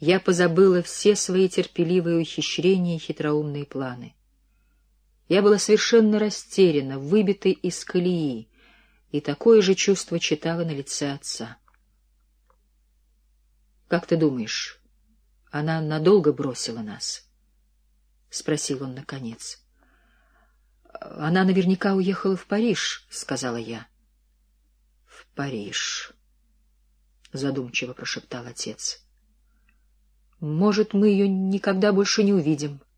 я позабыла все свои терпеливые ухищрения и хитроумные планы. Я была совершенно растеряна, выбитой из колеи, и такое же чувство читала на лице отца. — Как ты думаешь, она надолго бросила нас? — спросил он наконец. — Она наверняка уехала в Париж, — сказала я. — В Париж, — задумчиво прошептал отец. — Может, мы ее никогда больше не увидим. —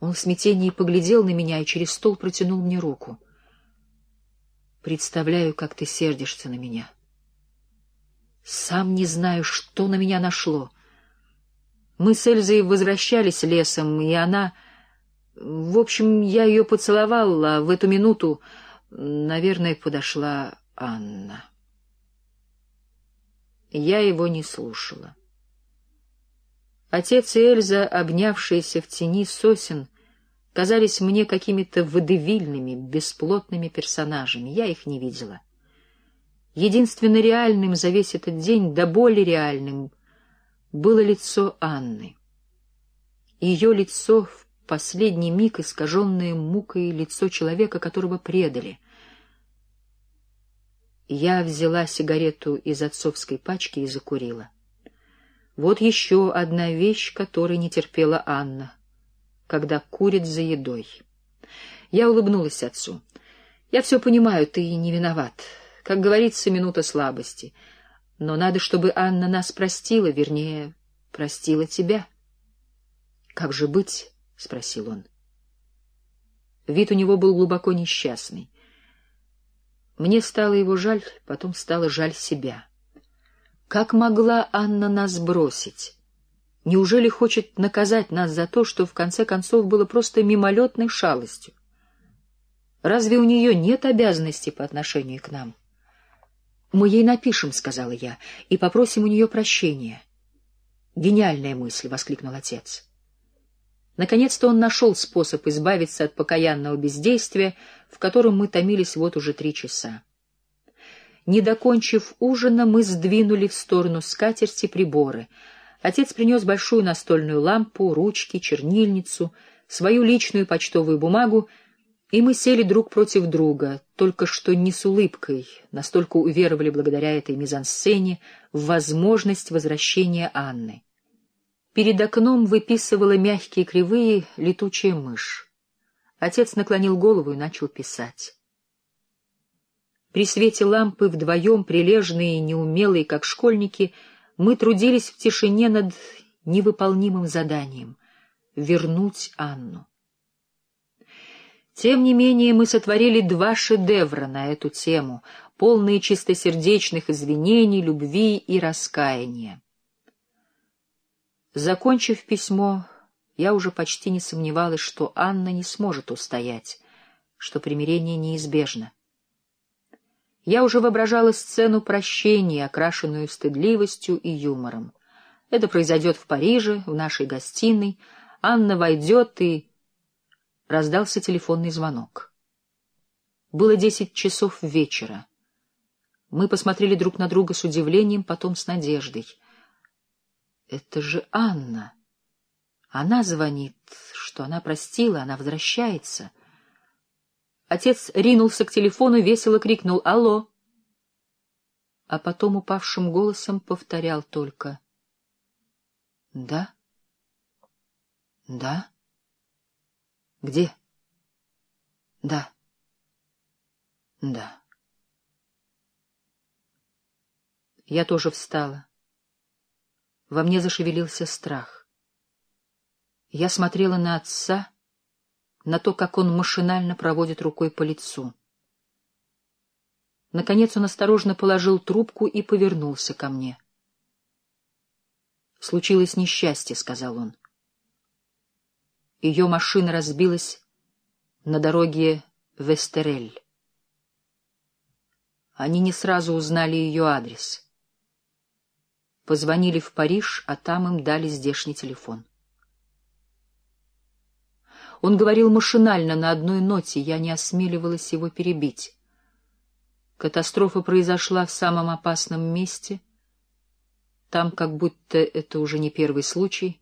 он в смятении поглядел на меня и через стол протянул мне руку. Представляю, как ты сердишься на меня. Сам не знаю, что на меня нашло. Мы с Эльзой возвращались лесом, и она... В общем, я ее поцеловал, а в эту минуту, наверное, подошла Анна. Я его не слушала. Отец и Эльза, обнявшиеся в тени сосен, казались мне какими-то водевильными, бесплотными персонажами. Я их не видела. Единственно реальным за весь этот день, да более реальным, было лицо Анны. Ее лицо в последний миг, искаженное мукой лицо человека, которого предали. Я взяла сигарету из отцовской пачки и закурила. Вот еще одна вещь, которой не терпела Анна, когда курит за едой. Я улыбнулась отцу. «Я все понимаю, ты не виноват. Как говорится, минута слабости. Но надо, чтобы Анна нас простила, вернее, простила тебя». «Как же быть?» — спросил он. Вид у него был глубоко несчастный. Мне стало его жаль, потом стало жаль себя. Как могла Анна нас бросить? Неужели хочет наказать нас за то, что в конце концов было просто мимолетной шалостью? Разве у нее нет обязанностей по отношению к нам? Мы ей напишем, — сказала я, — и попросим у нее прощения. Гениальная мысль, — воскликнул отец. Наконец-то он нашел способ избавиться от покаянного бездействия, в котором мы томились вот уже три часа. Не докончив ужина, мы сдвинули в сторону скатерти приборы. Отец принес большую настольную лампу, ручки, чернильницу, свою личную почтовую бумагу, и мы сели друг против друга, только что не с улыбкой, настолько уверовали благодаря этой мизансцене в возможность возвращения Анны. Перед окном выписывала мягкие кривые летучая мышь. Отец наклонил голову и начал писать. При свете лампы вдвоем, прилежные и неумелые, как школьники, мы трудились в тишине над невыполнимым заданием — вернуть Анну. Тем не менее мы сотворили два шедевра на эту тему, полные чистосердечных извинений, любви и раскаяния. Закончив письмо, я уже почти не сомневалась, что Анна не сможет устоять, что примирение неизбежно. Я уже воображала сцену прощения, окрашенную стыдливостью и юмором. Это произойдет в Париже, в нашей гостиной. Анна войдет и... Раздался телефонный звонок. Было десять часов вечера. Мы посмотрели друг на друга с удивлением, потом с надеждой. Это же Анна. Она звонит, что она простила, она возвращается. Отец ринулся к телефону, весело крикнул «Алло!», а потом упавшим голосом повторял только «Да? Да? Где? Да? Да?» Я тоже встала. Во мне зашевелился страх. Я смотрела на отца, на то, как он машинально проводит рукой по лицу. Наконец он осторожно положил трубку и повернулся ко мне. «Случилось несчастье», — сказал он. Ее машина разбилась на дороге Вестерель. Они не сразу узнали ее адрес. Позвонили в Париж, а там им дали здешний телефон. Он говорил машинально на одной ноте, я не осмеливалась его перебить. Катастрофа произошла в самом опасном месте, Там как будто это уже не первый случай,